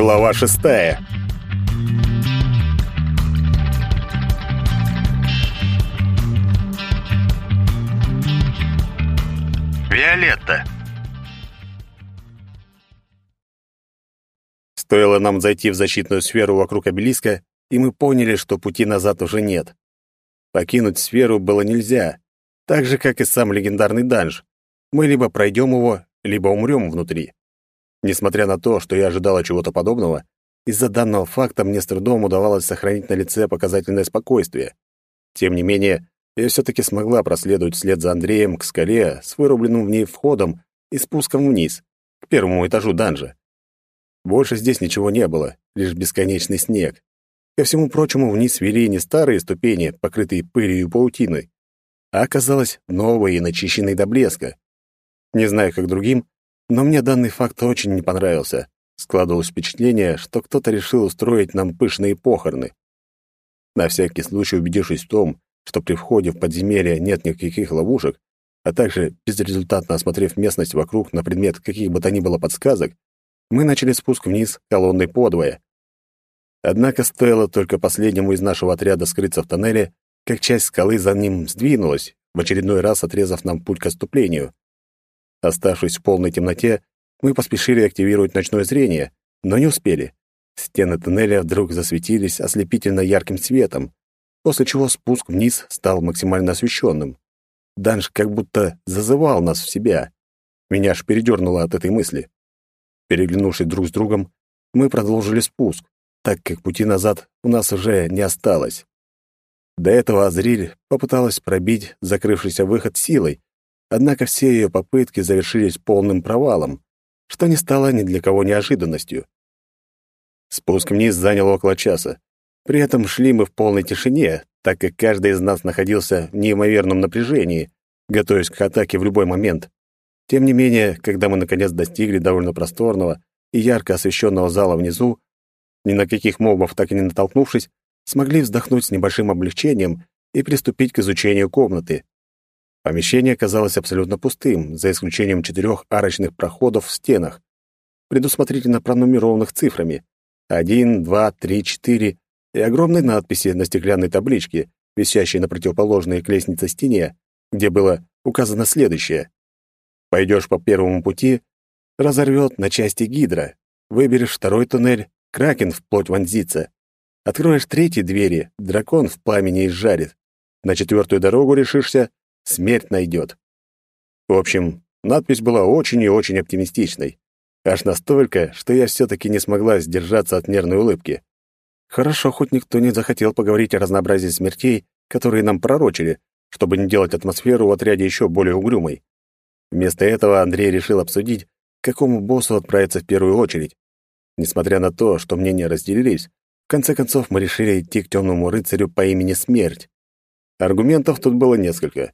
Глава шестая. Виолетта. Стоило нам зайти в защитную сферу вокруг обелиска, и мы поняли, что пути назад уже нет. Покинуть сферу было нельзя, так же, как и сам легендарный данж. Мы либо пройдем его, либо умрем внутри. Несмотря на то, что я ожидала чего-то подобного, из-за данного факта мне с трудом удавалось сохранить на лице показательное спокойствие. Тем не менее, я все-таки смогла проследовать вслед за Андреем к скале с вырубленным в ней входом и спуском вниз, к первому этажу данжа. Больше здесь ничего не было, лишь бесконечный снег. Ко всему прочему, вниз вели не старые ступени, покрытые пылью и паутиной, а оказалось новые и начищенные до блеска. Не знаю, как другим, но мне данный факт очень не понравился. Складывалось впечатление, что кто-то решил устроить нам пышные похороны. На всякий случай убедившись в том, что при входе в подземелье нет никаких ловушек, а также безрезультатно осмотрев местность вокруг на предмет каких бы то ни было подсказок, мы начали спуск вниз колонной подвое. Однако стоило только последнему из нашего отряда скрыться в тоннеле, как часть скалы за ним сдвинулась, в очередной раз отрезав нам путь к отступлению. Оставшись в полной темноте, мы поспешили активировать ночное зрение, но не успели. Стены тоннеля вдруг засветились ослепительно ярким светом, после чего спуск вниз стал максимально освещенным. Данж как будто зазывал нас в себя. Меня аж передернуло от этой мысли. Переглянувшись друг с другом, мы продолжили спуск, так как пути назад у нас уже не осталось. До этого Азриль попыталась пробить закрывшийся выход силой, однако все ее попытки завершились полным провалом, что не стало ни для кого неожиданностью. Спуск вниз занял около часа. При этом шли мы в полной тишине, так как каждый из нас находился в неимоверном напряжении, готовясь к атаке в любой момент. Тем не менее, когда мы наконец достигли довольно просторного и ярко освещенного зала внизу, ни на каких мобов так и не натолкнувшись, смогли вздохнуть с небольшим облегчением и приступить к изучению комнаты. Помещение казалось абсолютно пустым, за исключением четырех арочных проходов в стенах, предусмотрительно пронумерованных цифрами один, два, три, четыре и огромной надписи на стеклянной табличке, висящей на противоположной к лестнице стене, где было указано следующее. Пойдешь по первому пути, разорвет на части гидра. Выберешь второй туннель, кракен вплоть вонзится. Откроешь третьи двери, дракон в пламени изжарит. На четвертую дорогу решишься, смерть найдет. В общем, надпись была очень и очень оптимистичной. Аж настолько, что я все-таки не смогла сдержаться от нервной улыбки. Хорошо, хоть никто не захотел поговорить о разнообразии смертей, которые нам пророчили, чтобы не делать атмосферу в отряде еще более угрюмой. Вместо этого Андрей решил обсудить, к какому боссу отправиться в первую очередь. Несмотря на то, что мнения разделились, в конце концов, мы решили идти к темному рыцарю по имени Смерть. Аргументов тут было несколько.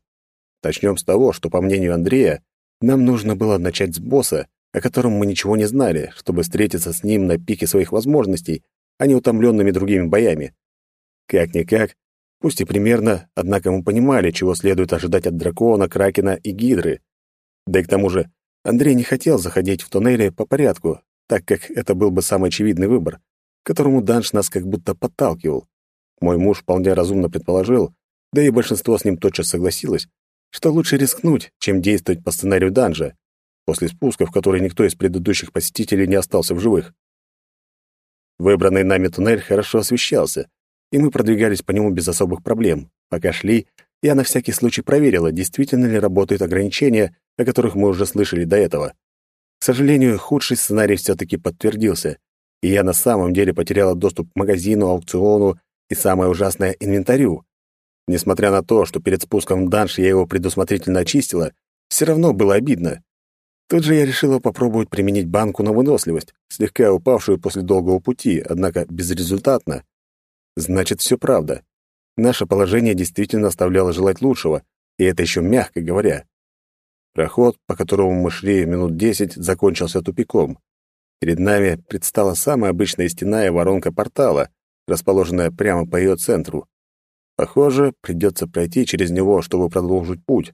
Начнем с того, что, по мнению Андрея, нам нужно было начать с босса, о котором мы ничего не знали, чтобы встретиться с ним на пике своих возможностей, а не утомленными другими боями. Как-никак, пусть и примерно, однако мы понимали, чего следует ожидать от дракона, кракена и гидры. Да и к тому же, Андрей не хотел заходить в туннели по порядку, так как это был бы самый очевидный выбор которому Данш нас как будто подталкивал. Мой муж вполне разумно предположил, да и большинство с ним тотчас согласилось, что лучше рискнуть, чем действовать по сценарию Данжа, после спуска, в который никто из предыдущих посетителей не остался в живых. Выбранный нами туннель хорошо освещался, и мы продвигались по нему без особых проблем. Пока шли, я на всякий случай проверила, действительно ли работают ограничения, о которых мы уже слышали до этого. К сожалению, худший сценарий все-таки подтвердился, и я на самом деле потеряла доступ к магазину, аукциону и, самое ужасное, инвентарю. Несмотря на то, что перед спуском в данж я его предусмотрительно очистила, все равно было обидно. Тут же я решила попробовать применить банку на выносливость, слегка упавшую после долгого пути, однако безрезультатно. Значит, все правда. Наше положение действительно оставляло желать лучшего, и это еще мягко говоря. Проход, по которому мы шли минут десять, закончился тупиком. Перед нами предстала самая обычная стена и воронка портала, расположенная прямо по ее центру. Похоже, придется пройти через него, чтобы продолжить путь.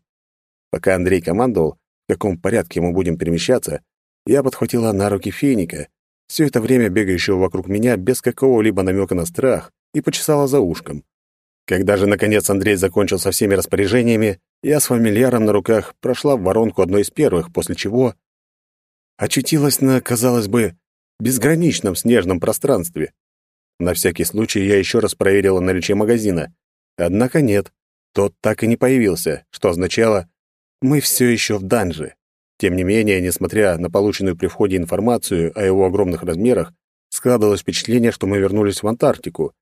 Пока Андрей командовал, в каком порядке мы будем перемещаться, я подхватила на руки феника, все это время бегающего вокруг меня без какого-либо намека на страх, и почесала за ушком. Когда же, наконец, Андрей закончил со всеми распоряжениями, я с фамильяром на руках прошла в воронку одной из первых, после чего очутилась на, казалось бы, безграничном снежном пространстве. На всякий случай я еще раз проверила наличие магазина. Однако нет, тот так и не появился, что означало, мы все еще в данже. Тем не менее, несмотря на полученную при входе информацию о его огромных размерах, складывалось впечатление, что мы вернулись в Антарктику.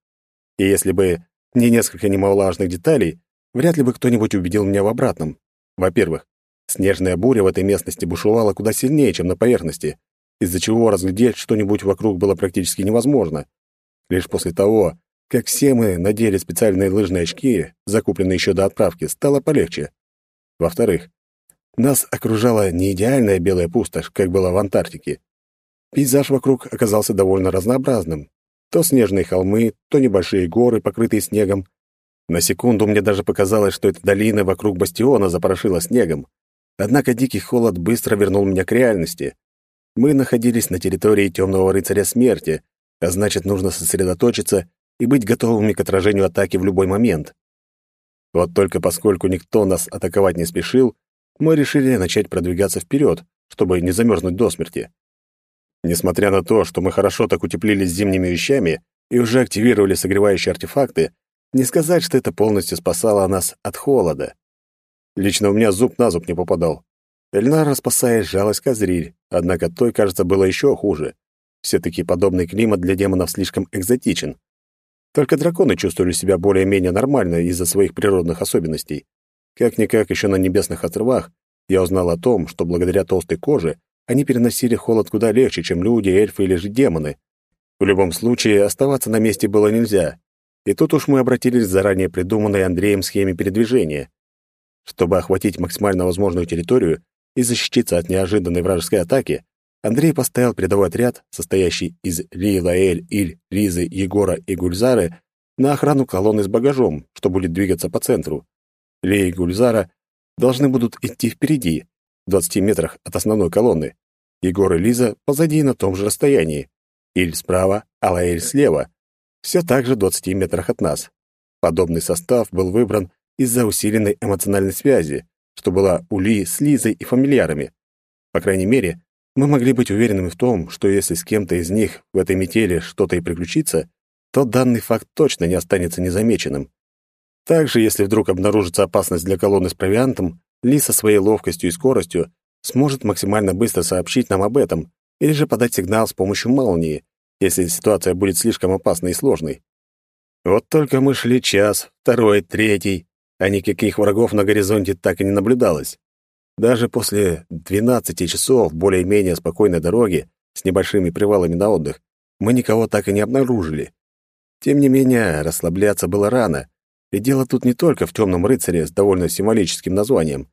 И если бы не несколько немаловажных деталей, вряд ли бы кто-нибудь убедил меня в обратном. Во-первых, снежная буря в этой местности бушевала куда сильнее, чем на поверхности, из-за чего разглядеть что-нибудь вокруг было практически невозможно. Лишь после того, как все мы надели специальные лыжные очки, закупленные еще до отправки, стало полегче. Во-вторых, нас окружала не идеальная белая пустошь, как было в Антарктике. Пейзаж вокруг оказался довольно разнообразным. То снежные холмы, то небольшие горы, покрытые снегом. На секунду мне даже показалось, что эта долина вокруг бастиона запорошила снегом. Однако дикий холод быстро вернул меня к реальности. Мы находились на территории темного рыцаря смерти, а значит, нужно сосредоточиться и быть готовыми к отражению атаки в любой момент. Вот только поскольку никто нас атаковать не спешил, мы решили начать продвигаться вперед, чтобы не замерзнуть до смерти. Несмотря на то, что мы хорошо так утеплились зимними вещами и уже активировали согревающие артефакты, не сказать, что это полностью спасало нас от холода. Лично у меня зуб на зуб не попадал. Эльнара, спасаясь, жалась козриль, однако той, кажется, было еще хуже. Все-таки подобный климат для демонов слишком экзотичен. Только драконы чувствовали себя более-менее нормально из-за своих природных особенностей. Как-никак еще на Небесных островах я узнал о том, что благодаря толстой коже они переносили холод куда легче, чем люди, эльфы или же демоны. В любом случае, оставаться на месте было нельзя. И тут уж мы обратились к заранее придуманной Андреем схеме передвижения. Чтобы охватить максимально возможную территорию и защититься от неожиданной вражеской атаки, Андрей поставил передовой отряд, состоящий из Ли, Лаэль, Иль, Лизы, Егора и Гульзары, на охрану колонны с багажом, что будет двигаться по центру. Ли и Гульзара должны будут идти впереди, в 20 метрах от основной колонны. Егор и Лиза позади на том же расстоянии. Иль справа, а Лаэль слева. Все так же в 20 метрах от нас. Подобный состав был выбран из-за усиленной эмоциональной связи, что была у Ли с Лизой и фамильярами. По крайней мере, мы могли быть уверенными в том, что если с кем-то из них в этой метели что-то и приключится, то данный факт точно не останется незамеченным. Также, если вдруг обнаружится опасность для колонны с провиантом, Ли со своей ловкостью и скоростью сможет максимально быстро сообщить нам об этом или же подать сигнал с помощью молнии, если ситуация будет слишком опасной и сложной. Вот только мы шли час, второй, третий, а никаких врагов на горизонте так и не наблюдалось. Даже после 12 часов более-менее спокойной дороги с небольшими привалами на отдых мы никого так и не обнаружили. Тем не менее, расслабляться было рано, и дело тут не только в темном рыцаре с довольно символическим названием.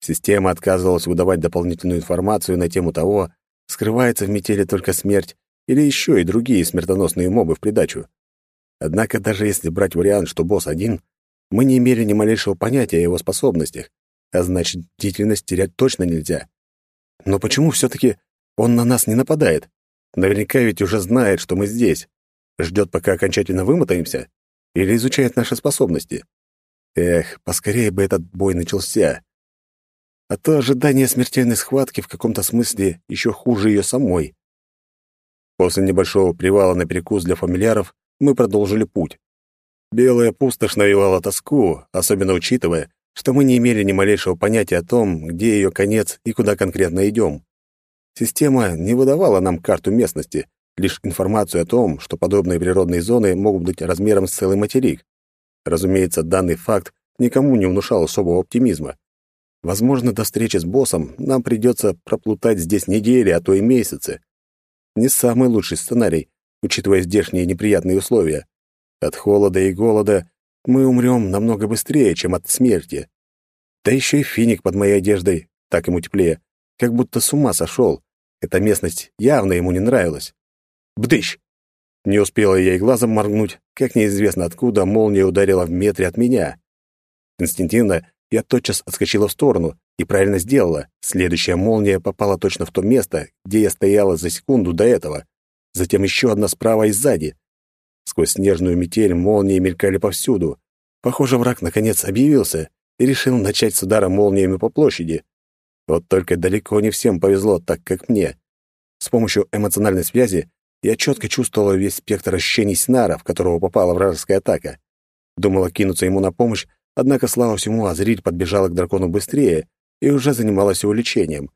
Система отказывалась выдавать дополнительную информацию на тему того, скрывается в метели только смерть или еще и другие смертоносные мобы в придачу. Однако даже если брать вариант, что босс один, мы не имели ни малейшего понятия о его способностях, а значит, бдительность терять точно нельзя. Но почему все-таки он на нас не нападает? Наверняка ведь уже знает, что мы здесь. Ждет, пока окончательно вымотаемся? Или изучает наши способности? Эх, поскорее бы этот бой начался. А то ожидание смертельной схватки в каком-то смысле еще хуже ее самой. После небольшого привала на перекус для фамильяров мы продолжили путь. Белая пустошь навевала тоску, особенно учитывая, что мы не имели ни малейшего понятия о том, где ее конец и куда конкретно идем. Система не выдавала нам карту местности, лишь информацию о том, что подобные природные зоны могут быть размером с целый материк. Разумеется, данный факт никому не внушал особого оптимизма. Возможно, до встречи с боссом нам придется проплутать здесь недели, а то и месяцы. Не самый лучший сценарий, учитывая здешние неприятные условия. От холода и голода мы умрем намного быстрее, чем от смерти. Да еще и финик под моей одеждой, так ему теплее, как будто с ума сошел. Эта местность явно ему не нравилась. Бдыщ! Не успела я и глазом моргнуть, как неизвестно откуда молния ударила в метре от меня. Инстинктивно я тотчас отскочила в сторону и правильно сделала. Следующая молния попала точно в то место, где я стояла за секунду до этого. затем еще одна справа и сзади. Сквозь снежную метель молнии мелькали повсюду. Похоже, враг наконец объявился и решил начать с удара молниями по площади. Вот только далеко не всем повезло так, как мне. С помощью эмоциональной связи я четко чувствовала весь спектр ощущений Снара, в которого попала вражеская атака. Думала кинуться ему на помощь, однако, слава всему, Азриль подбежала к дракону быстрее и уже занималась его лечением.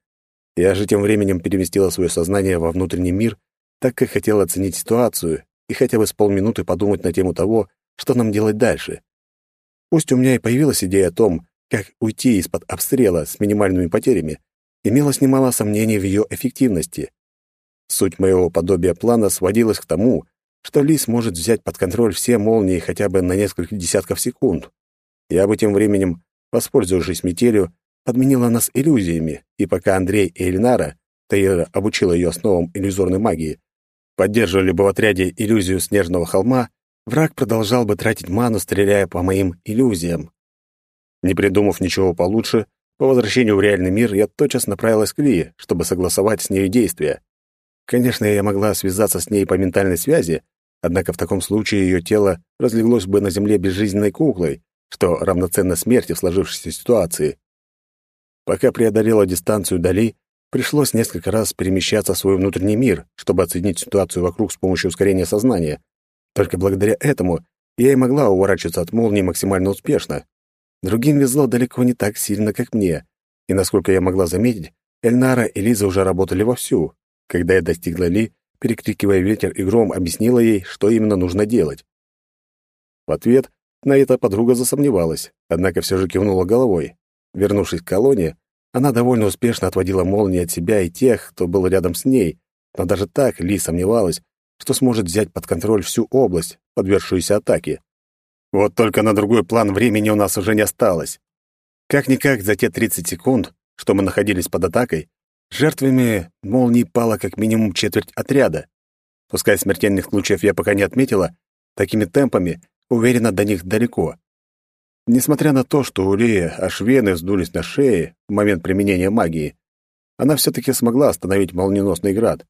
Я же тем временем переместила свое сознание во внутренний мир, так как хотела оценить ситуацию и хотя бы с полминуты подумать на тему того, что нам делать дальше. Пусть у меня и появилась идея о том, как уйти из-под обстрела с минимальными потерями, имелось немало сомнений в ее эффективности. Суть моего подобия плана сводилась к тому, что Лис может взять под контроль все молнии хотя бы на несколько десятков секунд. Я бы тем временем, воспользовавшись метелью, подменила нас иллюзиями, и пока Андрей и Эльнара, Таира обучила ее основам иллюзорной магии, поддерживали бы в отряде иллюзию снежного холма, враг продолжал бы тратить ману, стреляя по моим иллюзиям. Не придумав ничего получше, по возвращению в реальный мир я тотчас направилась к Ли, чтобы согласовать с ней действия. Конечно, я могла связаться с ней по ментальной связи, однако в таком случае ее тело разлеглось бы на земле безжизненной куклой, что равноценно смерти в сложившейся ситуации. Пока преодолела дистанцию Дали, пришлось несколько раз перемещаться в свой внутренний мир, чтобы оценить ситуацию вокруг с помощью ускорения сознания. Только благодаря этому я и могла уворачиваться от молнии максимально успешно. Другим везло далеко не так сильно, как мне, и, насколько я могла заметить, Эльнара и Лиза уже работали вовсю. Когда я достигла Ли, перекрикивая ветер и гром, объяснила ей, что именно нужно делать. В ответ на это подруга засомневалась, однако все же кивнула головой. Вернувшись к колонии, она довольно успешно отводила молнии от себя и тех, кто был рядом с ней, но даже так Ли сомневалась, что сможет взять под контроль всю область, подвергшуюся атаке. Вот только на другой план времени у нас уже не осталось. Как-никак за те 30 секунд, что мы находились под атакой, жертвами молнии пало как минимум четверть отряда. Пускай смертельных случаев я пока не отметила, такими темпами, уверена, до них далеко. Несмотря на то, что у Леи аж вены вздулись на шее в момент применения магии, она все-таки смогла остановить молниеносный град.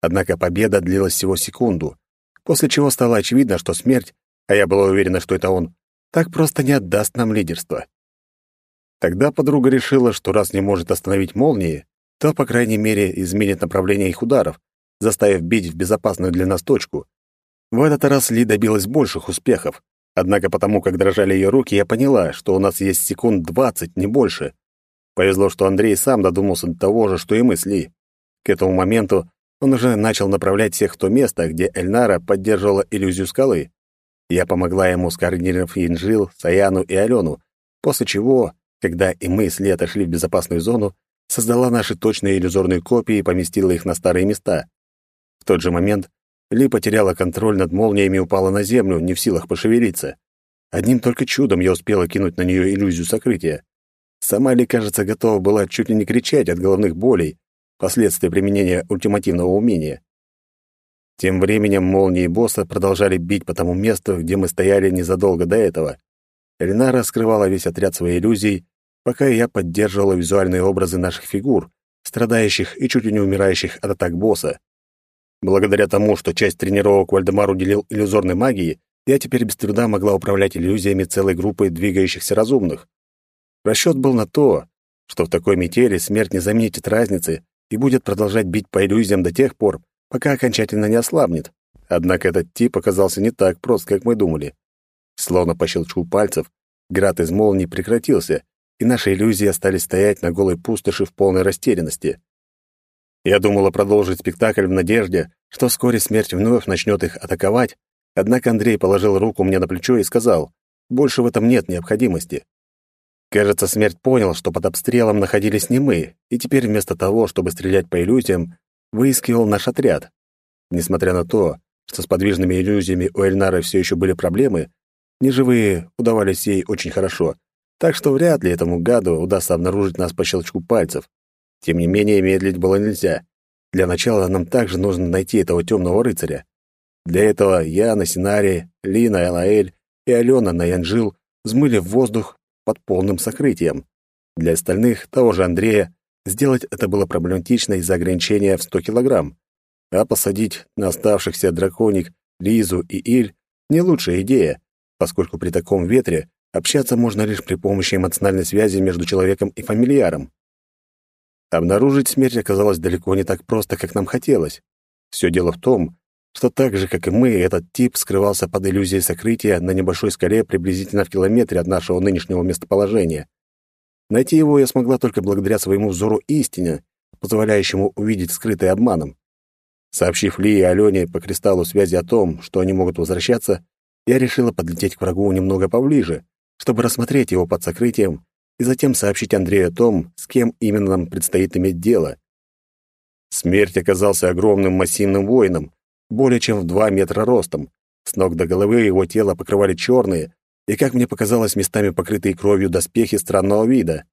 Однако победа длилась всего секунду, после чего стало очевидно, что смерть а я была уверена, что это он, так просто не отдаст нам лидерство. Тогда подруга решила, что раз не может остановить молнии, то, по крайней мере, изменит направление их ударов, заставив бить в безопасную для нас точку. В этот раз Ли добилась больших успехов, однако потому, как дрожали ее руки, я поняла, что у нас есть секунд двадцать, не больше. Повезло, что Андрей сам додумался до того же, что и мы с Ли. К этому моменту он уже начал направлять всех в то место, где Эльнара поддерживала иллюзию скалы. Я помогла ему, скоординировав Инжил, Саяну и Алену, после чего, когда и мы с Лето шли в безопасную зону, создала наши точные иллюзорные копии и поместила их на старые места. В тот же момент Ли потеряла контроль над молниями и упала на землю, не в силах пошевелиться. Одним только чудом я успела кинуть на нее иллюзию сокрытия. Сама Ли, кажется, готова была чуть ли не кричать от головных болей, последствия применения ультимативного умения. Тем временем молнии босса продолжали бить по тому месту, где мы стояли незадолго до этого. Эльнара скрывала весь отряд своей иллюзий, пока я поддерживала визуальные образы наших фигур, страдающих и чуть ли не умирающих от атак босса. Благодаря тому, что часть тренировок Вальдемар уделил иллюзорной магии, я теперь без труда могла управлять иллюзиями целой группы двигающихся разумных. Расчет был на то, что в такой метели смерть не заметит разницы и будет продолжать бить по иллюзиям до тех пор, пока окончательно не ослабнет. Однако этот тип оказался не так прост, как мы думали. Словно по щелчку пальцев, град из молний прекратился, и наши иллюзии остались стоять на голой пустоши в полной растерянности. Я думала продолжить спектакль в надежде, что вскоре смерть вновь начнет их атаковать, однако Андрей положил руку мне на плечо и сказал, больше в этом нет необходимости. Кажется, смерть понял, что под обстрелом находились не мы, и теперь вместо того, чтобы стрелять по иллюзиям, выискивал наш отряд. Несмотря на то, что с подвижными иллюзиями у Эльнары все еще были проблемы, неживые удавались ей очень хорошо, так что вряд ли этому гаду удастся обнаружить нас по щелчку пальцев. Тем не менее, медлить было нельзя. Для начала нам также нужно найти этого темного рыцаря. Для этого я на Синаре, Лина, Элаэль и Алена на Янжил взмыли в воздух под полным сокрытием. Для остальных, того же Андрея, Сделать это было проблематично из-за ограничения в 100 килограмм. А посадить на оставшихся драконик, Лизу и Иль — не лучшая идея, поскольку при таком ветре общаться можно лишь при помощи эмоциональной связи между человеком и фамильяром. Обнаружить смерть оказалось далеко не так просто, как нам хотелось. Все дело в том, что так же, как и мы, этот тип скрывался под иллюзией сокрытия на небольшой скале приблизительно в километре от нашего нынешнего местоположения. Найти его я смогла только благодаря своему взору истины, позволяющему увидеть скрытое обманом. Сообщив Ли и Алене по кристаллу связи о том, что они могут возвращаться, я решила подлететь к врагу немного поближе, чтобы рассмотреть его под сокрытием и затем сообщить Андрею о том, с кем именно нам предстоит иметь дело. Смерть оказался огромным массивным воином, более чем в два метра ростом. С ног до головы его тело покрывали черные и, как мне показалось, местами покрытые кровью доспехи странного вида.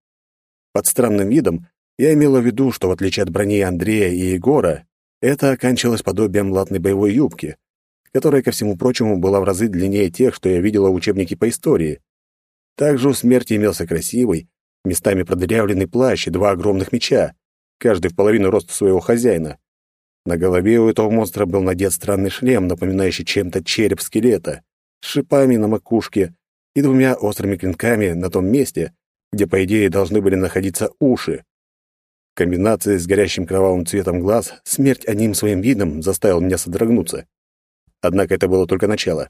Под странным видом я имела в виду, что в отличие от брони Андрея и Егора, это оканчивалось подобием латной боевой юбки, которая, ко всему прочему, была в разы длиннее тех, что я видела в учебнике по истории. Также у смерти имелся красивый, местами продырявленный плащ и два огромных меча, каждый в половину роста своего хозяина. На голове у этого монстра был надет странный шлем, напоминающий чем-то череп скелета, с шипами на макушке и двумя острыми клинками на том месте, где, по идее, должны были находиться уши. В комбинации с горящим кровавым цветом глаз смерть одним своим видом заставил меня содрогнуться. Однако это было только начало.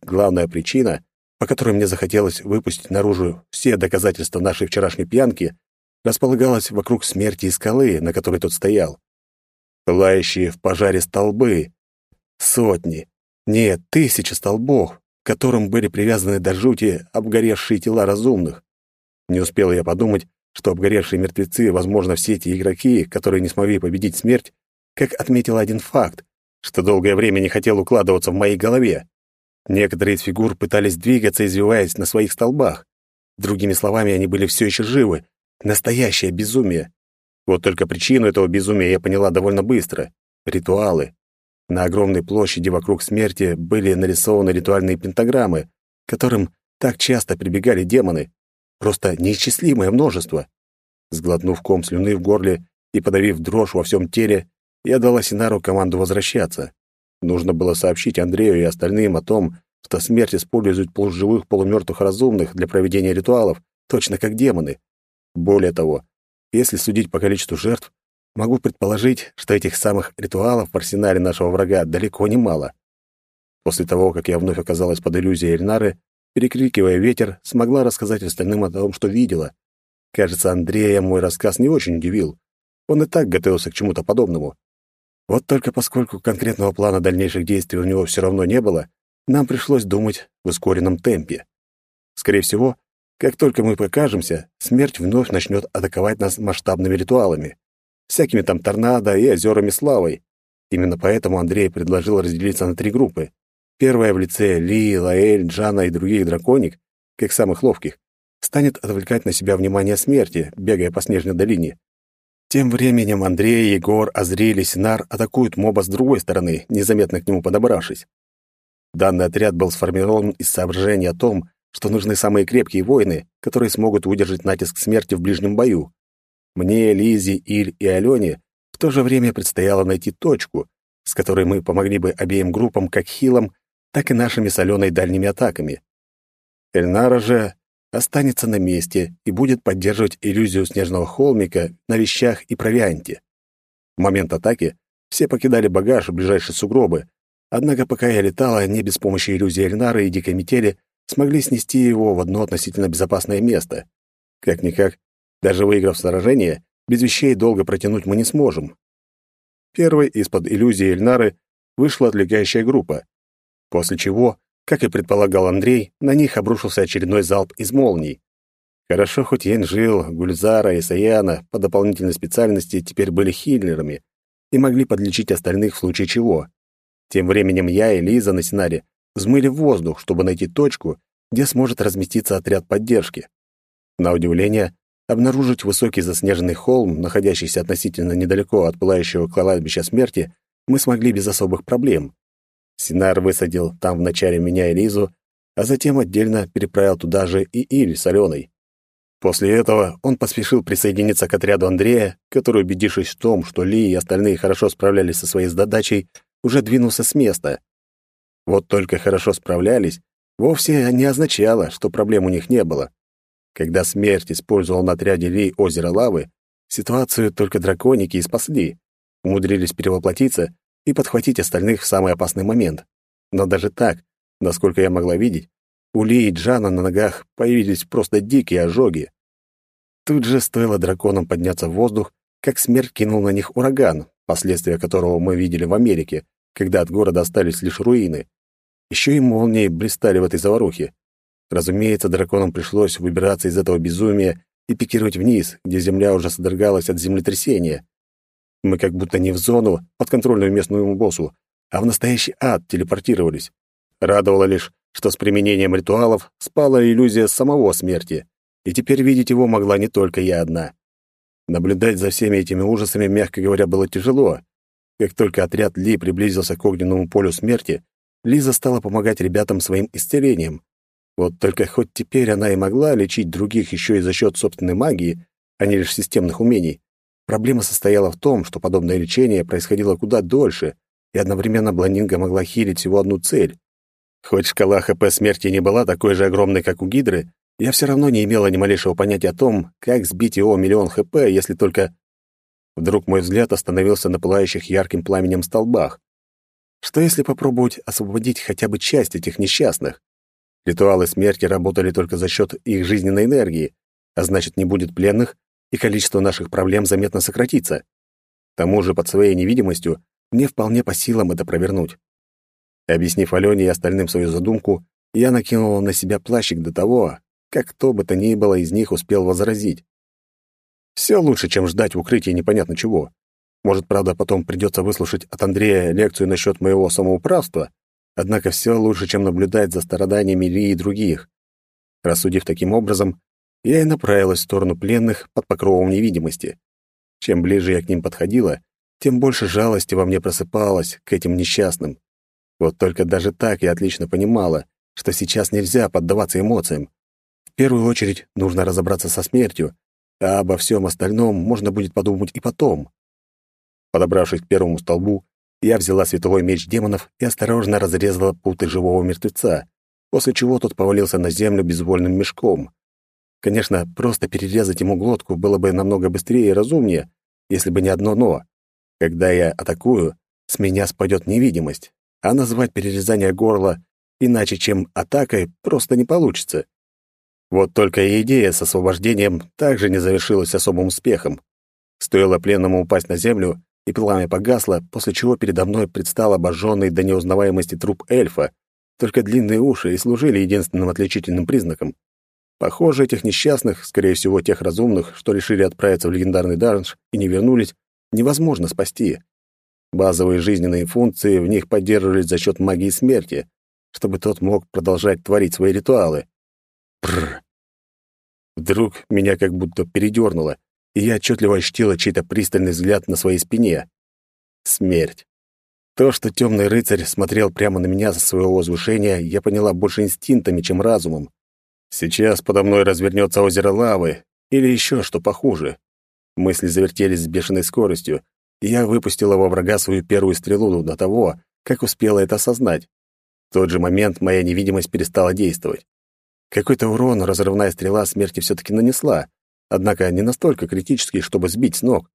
Главная причина, по которой мне захотелось выпустить наружу все доказательства нашей вчерашней пьянки, располагалась вокруг смерти и скалы, на которой тот стоял. Пылающие в пожаре столбы. Сотни, нет, тысячи столбов, к которым были привязаны до жути обгоревшие тела разумных. Не успел я подумать, что обгоревшие мертвецы, возможно, все эти игроки, которые не смогли победить смерть, как отметил один факт, что долгое время не хотел укладываться в моей голове. Некоторые из фигур пытались двигаться, извиваясь на своих столбах. Другими словами, они были все еще живы. Настоящее безумие. Вот только причину этого безумия я поняла довольно быстро. Ритуалы. На огромной площади вокруг смерти были нарисованы ритуальные пентаграммы, к которым так часто прибегали демоны. Просто неисчислимое множество. Сглотнув ком слюны в горле и подавив дрожь во всем теле, я дала Синару команду возвращаться. Нужно было сообщить Андрею и остальным о том, что смерть использует полуживых полумертвых разумных для проведения ритуалов, точно как демоны. Более того, если судить по количеству жертв, могу предположить, что этих самых ритуалов в арсенале нашего врага далеко не мало. После того, как я вновь оказалась под иллюзией Эльнары, перекрикивая ветер, смогла рассказать остальным о том, что видела. Кажется, Андрея мой рассказ не очень удивил. Он и так готовился к чему-то подобному. Вот только поскольку конкретного плана дальнейших действий у него все равно не было, нам пришлось думать в ускоренном темпе. Скорее всего, как только мы покажемся, смерть вновь начнет атаковать нас масштабными ритуалами, всякими там торнадо и озерами славой. Именно поэтому Андрей предложил разделиться на три группы. Первая в лице Ли, Лаэль, Джана и других драконик, как самых ловких, станет отвлекать на себя внимание смерти, бегая по снежной долине. Тем временем Андрей, Егор, Азриэль и Синар атакуют моба с другой стороны, незаметно к нему подобравшись. Данный отряд был сформирован из соображений о том, что нужны самые крепкие воины, которые смогут выдержать натиск смерти в ближнем бою. Мне, Лизе, Иль и Алене в то же время предстояло найти точку, с которой мы помогли бы обеим группам как хилом, так и нашими соленой дальними атаками. Эльнара же останется на месте и будет поддерживать иллюзию снежного холмика на вещах и провианте. В момент атаки все покидали багаж в ближайшие сугробы, однако пока я летала, они без помощи иллюзии Эльнары и дикой метели смогли снести его в одно относительно безопасное место. Как-никак, даже выиграв сражение, без вещей долго протянуть мы не сможем. Первой из-под иллюзии Эльнары вышла отвлекающая группа, после чего как и предполагал Андрей, на них обрушился очередной залп из молний. Хорошо, хоть Янжил, Гульзара и Саяна по дополнительной специальности теперь были хиллерами и могли подлечить остальных в случае чего. Тем временем я и Лиза на Синаре взмыли в воздух, чтобы найти точку, где сможет разместиться отряд поддержки. На удивление, обнаружить высокий заснеженный холм, находящийся относительно недалеко от пылающего кладбища смерти, мы смогли без особых проблем. Синар высадил там вначале меня и Лизу, а затем отдельно переправил туда же и Иль с Аленой. После этого он поспешил присоединиться к отряду Андрея, который, убедившись в том, что Ли и остальные хорошо справлялись со своей задачей, уже двинулся с места. Вот только хорошо справлялись вовсе не означало, что проблем у них не было. Когда смерть использовал на отряде Ли озеро лавы, ситуацию только драконики и спасли, умудрились перевоплотиться и подхватить остальных в самый опасный момент. Но даже так, насколько я могла видеть, у Ли и Джана на ногах появились просто дикие ожоги. Тут же стоило драконам подняться в воздух, как смерть кинул на них ураган, последствия которого мы видели в Америке, когда от города остались лишь руины. Еще и молнии блистали в этой заварухе. Разумеется, драконам пришлось выбираться из этого безумия и пикировать вниз, где земля уже содрогалась от землетрясения. Мы как будто не в зону, подконтрольную местному боссу, а в настоящий ад телепортировались. Радовало лишь, что с применением ритуалов спала иллюзия самого смерти, и теперь видеть его могла не только я одна. Наблюдать за всеми этими ужасами, мягко говоря, было тяжело. Как только отряд Ли приблизился к огненному полю смерти, Лиза стала помогать ребятам своим исцелением. Вот только хоть теперь она и могла лечить других еще и за счет собственной магии, а не лишь системных умений, проблема состояла в том, что подобное лечение происходило куда дольше, и одновременно блондинка могла хилить всего одну цель. Хоть шкала ХП смерти не была такой же огромной, как у Гидры, я все равно не имела ни малейшего понятия о том, как сбить его миллион ХП, если только... Вдруг мой взгляд остановился на пылающих ярким пламенем столбах. Что если попробовать освободить хотя бы часть этих несчастных? Ритуалы смерти работали только за счет их жизненной энергии, а значит, не будет пленных, и количество наших проблем заметно сократится. К тому же, под своей невидимостью, мне вполне по силам это провернуть. Объяснив Алене и остальным свою задумку, я накинул на себя плащик до того, как кто бы то ни было из них успел возразить. Все лучше, чем ждать в укрытии непонятно чего. Может, правда, потом придется выслушать от Андрея лекцию насчет моего самоуправства, однако все лучше, чем наблюдать за страданиями Ли и других. Рассудив таким образом, я и направилась в сторону пленных под покровом невидимости. Чем ближе я к ним подходила, тем больше жалости во мне просыпалось к этим несчастным. Вот только даже так я отлично понимала, что сейчас нельзя поддаваться эмоциям. В первую очередь нужно разобраться со смертью, а обо всем остальном можно будет подумать и потом. Подобравшись к первому столбу, я взяла световой меч демонов и осторожно разрезала путы живого мертвеца, после чего тот повалился на землю безвольным мешком. Конечно, просто перерезать ему глотку было бы намного быстрее и разумнее, если бы не одно «но». Когда я атакую, с меня спадет невидимость, а назвать перерезание горла иначе, чем атакой, просто не получится. Вот только и идея с освобождением также не завершилась особым успехом. Стоило пленному упасть на землю, и пламя погасло, после чего передо мной предстал обожженный до неузнаваемости труп эльфа, только длинные уши и служили единственным отличительным признаком. Похоже, этих несчастных, скорее всего, тех разумных, что решили отправиться в легендарный данж и не вернулись, невозможно спасти. Базовые жизненные функции в них поддерживались за счет магии смерти, чтобы тот мог продолжать творить свои ритуалы. Прррр. Вдруг меня как будто передернуло, и я отчетливо ощутила чей-то пристальный взгляд на своей спине. Смерть. То, что темный рыцарь смотрел прямо на меня со своего возвышения, я поняла больше инстинктами, чем разумом. Сейчас подо мной развернется озеро лавы или еще что похуже. Мысли завертелись с бешеной скоростью, я выпустила во врага свою первую стрелу до того, как успела это осознать. В тот же момент моя невидимость перестала действовать. Какой-то урон разрывная стрела смерти все-таки нанесла, однако не настолько критический, чтобы сбить с ног.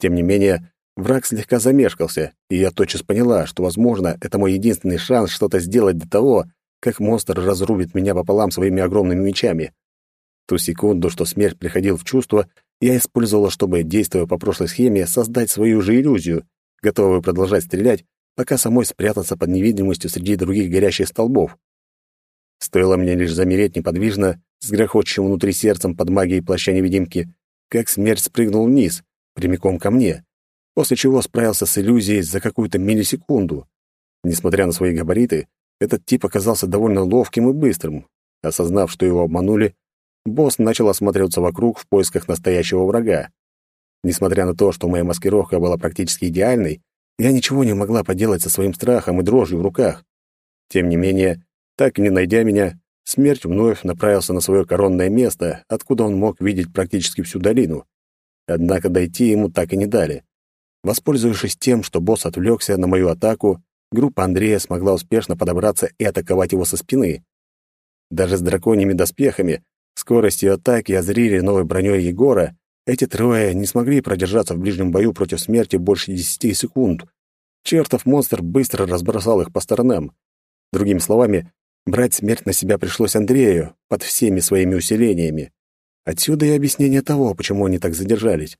Тем не менее, враг слегка замешкался, и я тотчас поняла, что, возможно, это мой единственный шанс что-то сделать до того, как монстр разрубит меня пополам своими огромными мечами. Ту секунду, что смерть приходил в чувство, я использовала, чтобы, действуя по прошлой схеме, создать свою же иллюзию, готовую продолжать стрелять, пока самой спрятаться под невидимостью среди других горящих столбов. Стоило мне лишь замереть неподвижно, с грохочущим внутри сердцем под магией плаща-невидимки, как смерть спрыгнул вниз, прямиком ко мне, после чего справился с иллюзией за какую-то миллисекунду. Несмотря на свои габариты, этот тип оказался довольно ловким и быстрым. Осознав, что его обманули, босс начал осматриваться вокруг в поисках настоящего врага. Несмотря на то, что моя маскировка была практически идеальной, я ничего не могла поделать со своим страхом и дрожью в руках. Тем не менее, так и не найдя меня, смерть вновь направился на свое коронное место, откуда он мог видеть практически всю долину. Однако дойти ему так и не дали. Воспользовавшись тем, что босс отвлекся на мою атаку, группа Андрея смогла успешно подобраться и атаковать его со спины. Даже с драконьими доспехами, скоростью атаки и озрили новой броней Егора, эти трое не смогли продержаться в ближнем бою против смерти больше десяти секунд. Чертов монстр быстро разбросал их по сторонам. Другими словами, брать смерть на себя пришлось Андрею под всеми своими усилениями. Отсюда и объяснение того, почему они так задержались.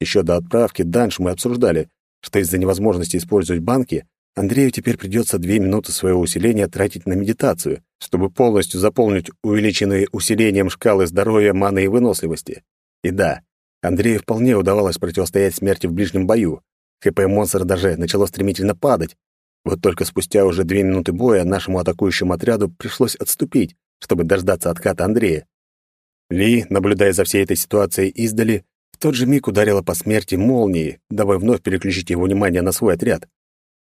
Еще до отправки данж мы обсуждали, что из-за невозможности использовать банки Андрею теперь придется две минуты своего усиления тратить на медитацию, чтобы полностью заполнить увеличенные усилением шкалы здоровья, маны и выносливости. И да, Андрею вполне удавалось противостоять смерти в ближнем бою. ХП монстра даже начало стремительно падать. Вот только спустя уже две минуты боя нашему атакующему отряду пришлось отступить, чтобы дождаться отката Андрея. Ли, наблюдая за всей этой ситуацией издали, в тот же миг ударила по смерти молнией, дабы вновь переключить его внимание на свой отряд.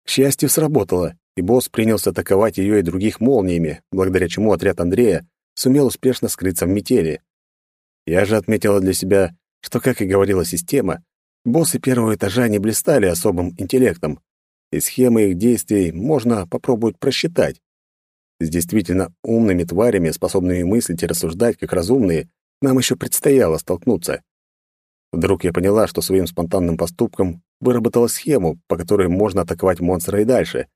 К счастью, сработало, и босс принялся атаковать ее и других молниями, благодаря чему отряд Андрея сумел успешно скрыться в метели. Я же отметила для себя, что, как и говорила система, боссы первого этажа не блистали особым интеллектом, и схемы их действий можно попробовать просчитать. С действительно умными тварями, способными мыслить и рассуждать как разумные, нам еще предстояло столкнуться. Вдруг я поняла, что своим спонтанным поступком выработала схему, по которой можно атаковать монстра и дальше.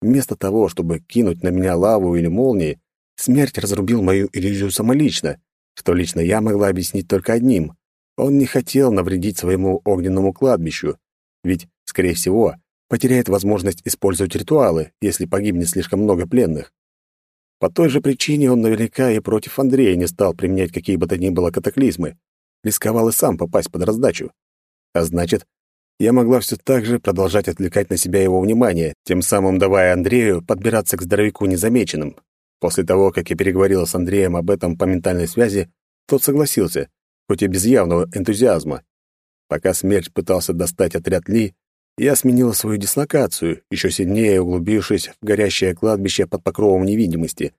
Вместо того, чтобы кинуть на меня лаву или молнии, смерть разрубил мою иллюзию самолично, что лично я могла объяснить только одним. Он не хотел навредить своему огненному кладбищу, ведь, скорее всего, потеряет возможность использовать ритуалы, если погибнет слишком много пленных. По той же причине он наверняка и против Андрея не стал применять какие бы то ни было катаклизмы. Рисковал и сам попасть под раздачу. А значит, я могла все так же продолжать отвлекать на себя его внимание, тем самым давая Андрею подбираться к здоровяку незамеченным. После того, как я переговорила с Андреем об этом по ментальной связи, тот согласился, хоть и без явного энтузиазма. Пока смерть пытался достать отряд Ли, я сменила свою дислокацию, еще сильнее углубившись в горящее кладбище под покровом невидимости.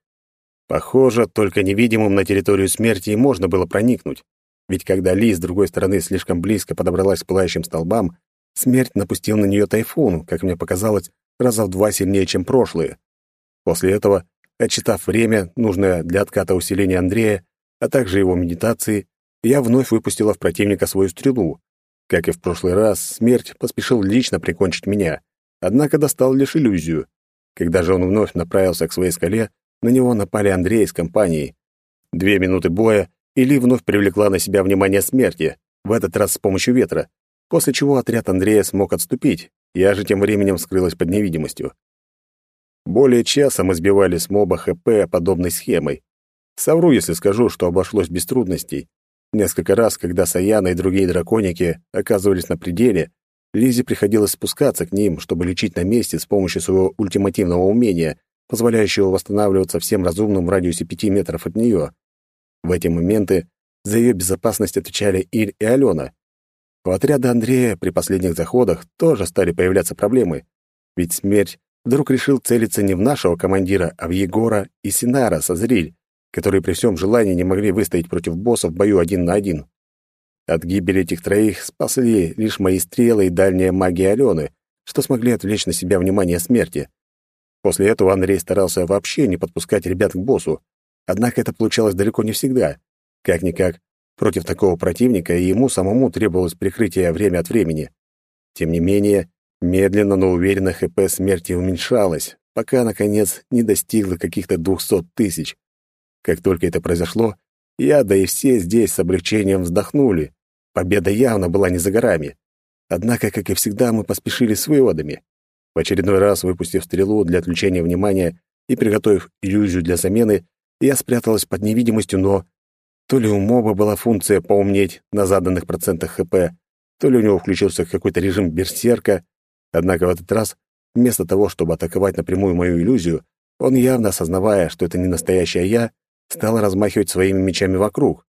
Похоже, только невидимым на территорию смерти и можно было проникнуть. Ведь когда Ли с другой стороны слишком близко подобралась к пылающим столбам, смерть напустил на нее тайфун, как мне показалось, раза в два сильнее, чем прошлые. После этого, отчитав время, нужное для отката усиления Андрея, а также его медитации, я вновь выпустила в противника свою стрелу, как и в прошлый раз, смерть поспешил лично прикончить меня, однако достал лишь иллюзию. Когда же он вновь направился к своей скале, на него напали Андрей с компанией. Две минуты боя, и Ли вновь привлекла на себя внимание смерти, в этот раз с помощью ветра, после чего отряд Андрея смог отступить, я же тем временем скрылась под невидимостью. Более часа мы сбивали с моба ХП подобной схемой. Совру, если скажу, что обошлось без трудностей. Несколько раз, когда Саяна и другие драконики оказывались на пределе, Лизе приходилось спускаться к ним, чтобы лечить на месте с помощью своего ультимативного умения, позволяющего восстанавливаться всем разумным в радиусе пяти метров от нее. В эти моменты за ее безопасность отвечали Иль и Алена. У отряда Андрея при последних заходах тоже стали появляться проблемы, ведь смерть вдруг решил целиться не в нашего командира, а в Егора и Синара со Зриль, которые при всем желании не могли выстоять против босса в бою один на один. От гибели этих троих спасли лишь мои стрелы и дальняя магия Алены, что смогли отвлечь на себя внимание смерти. После этого Андрей старался вообще не подпускать ребят к боссу, однако это получалось далеко не всегда. Как-никак, против такого противника и ему самому требовалось прикрытие время от времени. Тем не менее, медленно, но уверенно ХП смерти уменьшалось, пока, наконец, не достигло каких-то двухсот тысяч. Как только это произошло, я, да и все здесь с облегчением вздохнули. Победа явно была не за горами. Однако, как и всегда, мы поспешили с выводами. В очередной раз, выпустив стрелу для отвлечения внимания и приготовив иллюзию для замены, я спряталась под невидимостью, но... То ли у моба была функция поумнеть на заданных процентах ХП, то ли у него включился какой-то режим берсерка. Однако в этот раз, вместо того, чтобы атаковать напрямую мою иллюзию, он, явно осознавая, что это не настоящая я, стал размахивать своими мечами вокруг.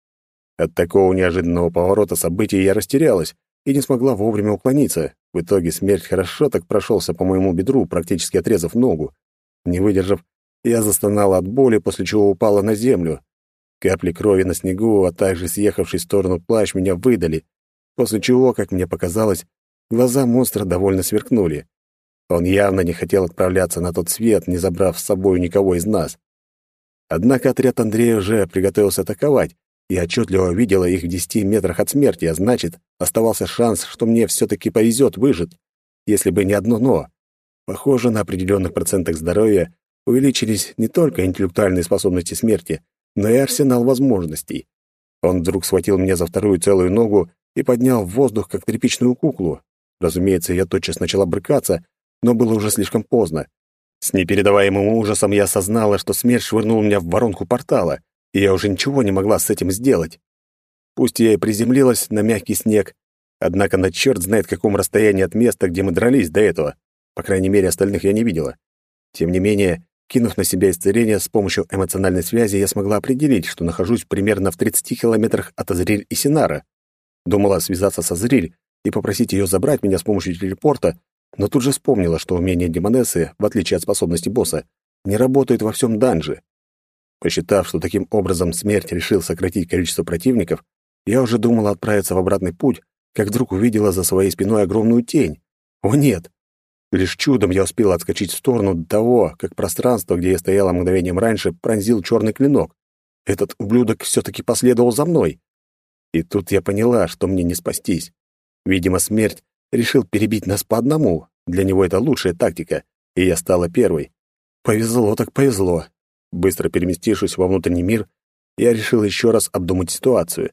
От такого неожиданного поворота событий я растерялась и не смогла вовремя уклониться. В итоге смерть хорошо так прошелся по моему бедру, практически отрезав ногу. Не выдержав, Я застонала от боли, после чего упала на землю. Капли крови на снегу, а также съехавший в сторону плащ меня выдали, после чего, как мне показалось, глаза монстра довольно сверкнули. Он явно не хотел отправляться на тот свет, не забрав с собой никого из нас. Однако отряд Андрея уже приготовился атаковать, и отчетливо видела их в десяти метрах от смерти, а значит, оставался шанс, что мне все-таки повезет выжить, если бы не одно «но». Похоже, на определенных процентах здоровья увеличились не только интеллектуальные способности смерти, но и арсенал возможностей. Он вдруг схватил меня за вторую целую ногу и поднял в воздух, как тряпичную куклу. Разумеется, я тотчас начала брыкаться, но было уже слишком поздно. С непередаваемым ужасом я осознала, что смерть швырнул меня в воронку портала, и я уже ничего не могла с этим сделать. Пусть я и приземлилась на мягкий снег, однако на черт знает каком расстоянии от места, где мы дрались до этого. По крайней мере, остальных я не видела. Тем не менее, кинув на себя исцеление с помощью эмоциональной связи, я смогла определить, что нахожусь примерно в 30 километрах от Азриль и Синара. Думала связаться с Азриль и попросить ее забрать меня с помощью телепорта, но тут же вспомнила, что умение Демонессы, в отличие от способности босса, не работает во всем данже. Посчитав, что таким образом смерть решил сократить количество противников, я уже думала отправиться в обратный путь, как вдруг увидела за своей спиной огромную тень. О нет! Лишь чудом я успела отскочить в сторону до того, как пространство, где я стояла мгновением раньше, пронзил черный клинок. Этот ублюдок все-таки последовал за мной. И тут я поняла, что мне не спастись. Видимо, смерть решил перебить нас по одному. Для него это лучшая тактика, и я стала первой. Повезло так повезло. Быстро переместившись во внутренний мир, я решил еще раз обдумать ситуацию.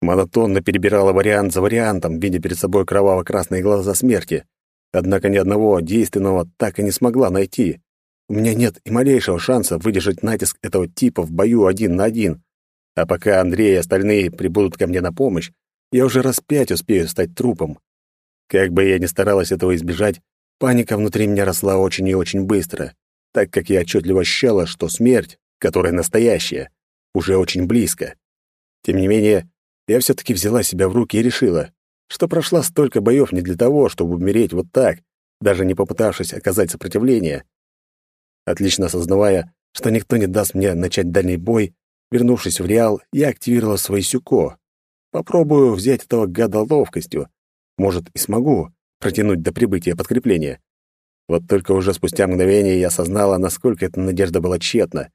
Монотонно перебирала вариант за вариантом, видя перед собой кроваво-красные глаза смерти. Однако ни одного действенного так и не смогла найти. У меня нет и малейшего шанса выдержать натиск этого типа в бою один на один. А пока Андрей и остальные прибудут ко мне на помощь, я уже раз пять успею стать трупом. Как бы я ни старалась этого избежать, паника внутри меня росла очень и очень быстро так как я отчетливо ощущала, что смерть, которая настоящая, уже очень близко. Тем не менее, я все-таки взяла себя в руки и решила, что прошла столько боев не для того, чтобы умереть вот так, даже не попытавшись оказать сопротивление. Отлично осознавая, что никто не даст мне начать дальний бой, вернувшись в Реал, я активировала свои сюко. Попробую взять этого гада ловкостью. Может, и смогу протянуть до прибытия подкрепления. Вот только уже спустя мгновение я осознала, насколько эта надежда была тщетна.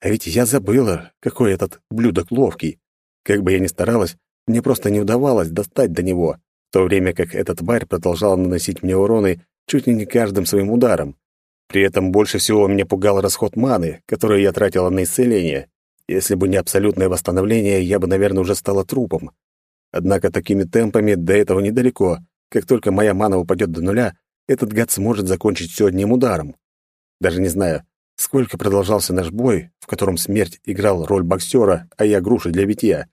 А ведь я забыла, какой этот блюдок ловкий. Как бы я ни старалась, мне просто не удавалось достать до него, в то время как этот барь продолжал наносить мне уроны чуть ли не каждым своим ударом. При этом больше всего меня пугал расход маны, которую я тратила на исцеление. Если бы не абсолютное восстановление, я бы, наверное, уже стала трупом. Однако такими темпами до этого недалеко. Как только моя мана упадет до нуля, этот гад сможет закончить все одним ударом. Даже не знаю, сколько продолжался наш бой, в котором смерть играл роль боксера, а я груша для битья.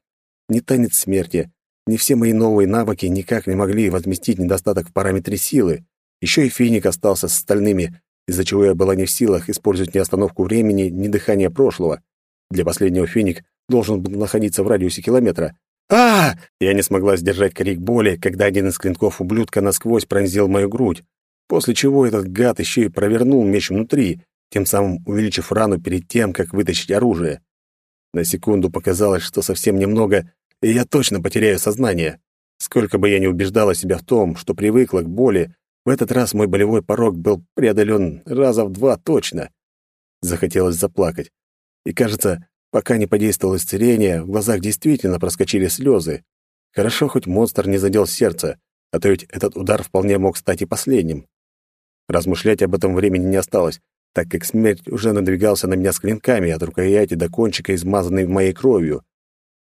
Ни танец смерти, ни все мои новые навыки никак не могли возместить недостаток в параметре силы. Еще и финик остался с остальными, из-за чего я была не в силах использовать ни остановку времени, ни дыхание прошлого. Для последнего финик должен был находиться в радиусе километра. а, Я не смогла сдержать крик боли, когда один из клинков ублюдка насквозь пронзил мою грудь, после чего этот гад еще и провернул меч внутри, тем самым увеличив рану перед тем, как вытащить оружие. На секунду показалось, что совсем немного, и я точно потеряю сознание. Сколько бы я ни убеждала себя в том, что привыкла к боли, в этот раз мой болевой порог был преодолен раза в два точно. Захотелось заплакать. И, кажется, пока не подействовало исцеление, в глазах действительно проскочили слезы. Хорошо, хоть монстр не задел сердце, а то ведь этот удар вполне мог стать и последним. Размышлять об этом времени не осталось, так как смерть уже надвигался на меня с клинками от рукояти до кончика, измазанной моей кровью.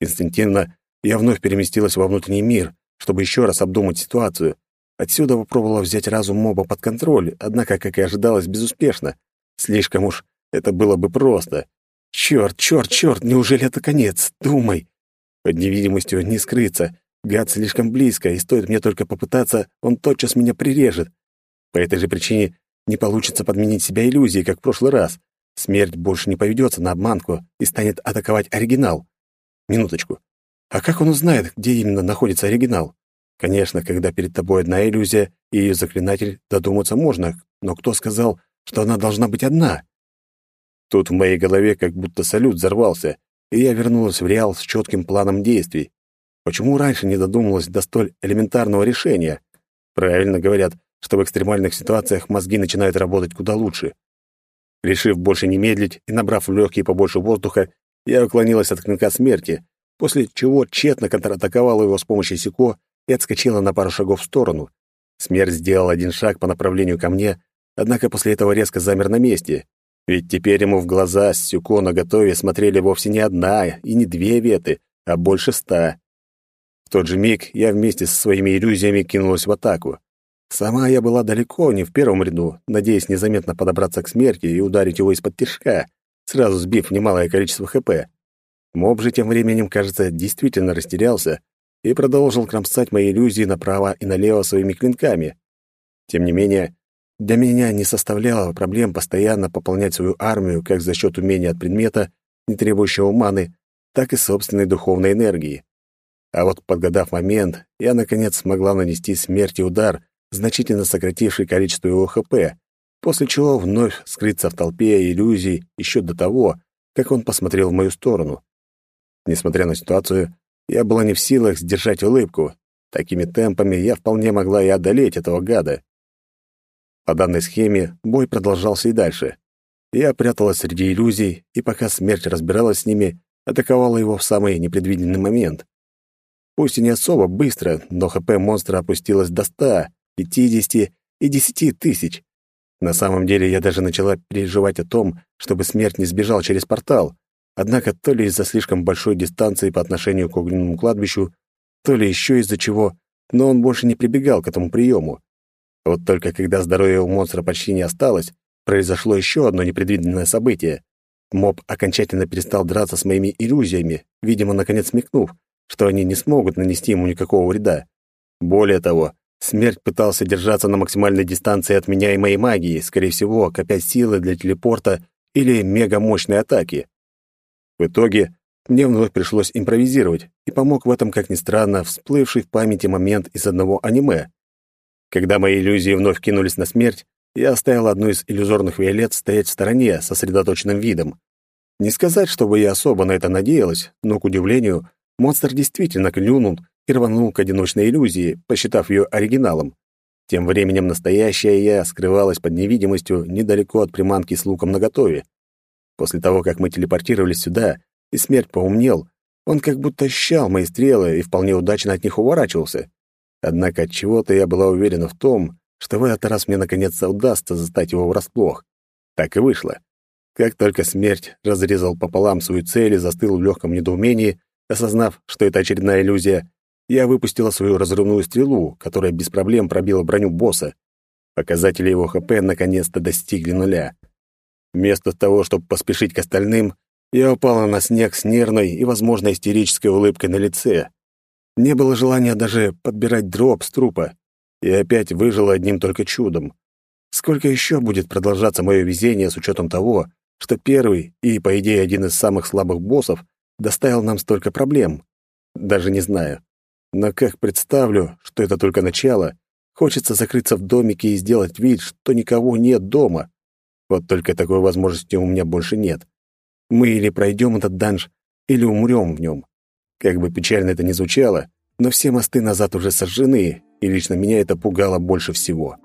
Инстинктивно я вновь переместилась во внутренний мир, чтобы еще раз обдумать ситуацию. Отсюда попробовала взять разум моба под контроль, однако, как и ожидалось, безуспешно. Слишком уж это было бы просто. Черт, черт, черт, неужели это конец? Думай. Под невидимостью не скрыться. Гад слишком близко, и стоит мне только попытаться, он тотчас меня прирежет. По этой же причине не получится подменить себя иллюзией, как в прошлый раз. Смерть больше не поведется на обманку и станет атаковать оригинал. Минуточку. А как он узнает, где именно находится оригинал? Конечно, когда перед тобой одна иллюзия и ее заклинатель, додуматься можно, но кто сказал, что она должна быть одна? Тут в моей голове как будто салют взорвался, и я вернулась в реал с четким планом действий. Почему раньше не додумалась до столь элементарного решения? Правильно говорят, что в экстремальных ситуациях мозги начинают работать куда лучше. Решив больше не медлить и набрав в легкие побольше воздуха, я уклонилась от клинка смерти, после чего тщетно контратаковала его с помощью секо и отскочила на пару шагов в сторону. Смерть сделал один шаг по направлению ко мне, однако после этого резко замер на месте, ведь теперь ему в глаза с сюко наготове смотрели вовсе не одна и не две веты, а больше ста. В тот же миг я вместе со своими иллюзиями кинулась в атаку. Сама я была далеко, не в первом ряду, надеясь незаметно подобраться к смерти и ударить его из-под тишка, сразу сбив немалое количество ХП. Моб же тем временем, кажется, действительно растерялся и продолжил кромсать мои иллюзии направо и налево своими клинками. Тем не менее, для меня не составляло проблем постоянно пополнять свою армию как за счет умения от предмета, не требующего маны, так и собственной духовной энергии. А вот подгадав момент, я, наконец, смогла нанести смерти удар, значительно сокративший количество его ХП, после чего вновь скрыться в толпе иллюзий еще до того, как он посмотрел в мою сторону. Несмотря на ситуацию, я была не в силах сдержать улыбку. Такими темпами я вполне могла и одолеть этого гада. По данной схеме бой продолжался и дальше. Я пряталась среди иллюзий, и пока смерть разбиралась с ними, атаковала его в самый непредвиденный момент. Пусть и не особо быстро, но ХП монстра опустилось до ста, пятидесяти и десяти тысяч. На самом деле я даже начала переживать о том, чтобы смерть не сбежал через портал. Однако то ли из-за слишком большой дистанции по отношению к огненному кладбищу, то ли еще из-за чего, но он больше не прибегал к этому приему. Вот только когда здоровья у монстра почти не осталось, произошло еще одно непредвиденное событие. Моб окончательно перестал драться с моими иллюзиями, видимо, наконец смекнув, что они не смогут нанести ему никакого вреда. Более того, смерть пытался держаться на максимальной дистанции от меня и моей магии, скорее всего, копя силы для телепорта или мегамощной атаки. В итоге мне вновь пришлось импровизировать, и помог в этом, как ни странно, всплывший в памяти момент из одного аниме. Когда мои иллюзии вновь кинулись на смерть, я оставил одну из иллюзорных виолет стоять в стороне, сосредоточенным видом. Не сказать, чтобы я особо на это надеялась, но, к удивлению, монстр действительно клюнул и рванул к одиночной иллюзии, посчитав ее оригиналом. Тем временем настоящая я скрывалась под невидимостью недалеко от приманки с луком наготове. После того, как мы телепортировались сюда, и смерть поумнел, он как будто ощущал мои стрелы и вполне удачно от них уворачивался. Однако от чего-то я была уверена в том, что в этот раз мне наконец-то удастся застать его врасплох. Так и вышло. Как только смерть разрезал пополам свою цель и застыл в легком недоумении, осознав, что это очередная иллюзия, я выпустила свою разрывную стрелу, которая без проблем пробила броню босса. Показатели его ХП наконец-то достигли нуля. Вместо того, чтобы поспешить к остальным, я упала на снег с нервной и, возможно, истерической улыбкой на лице. Не было желания даже подбирать дроп с трупа. И опять выжила одним только чудом. Сколько еще будет продолжаться мое везение с учетом того, что первый и, по идее, один из самых слабых боссов доставил нам столько проблем? Даже не знаю. Но как представлю, что это только начало, хочется закрыться в домике и сделать вид, что никого нет дома. Вот только такой возможности у меня больше нет. Мы или пройдем этот данж, или умрем в нем. Как бы печально это ни звучало, но все мосты назад уже сожжены, и лично меня это пугало больше всего.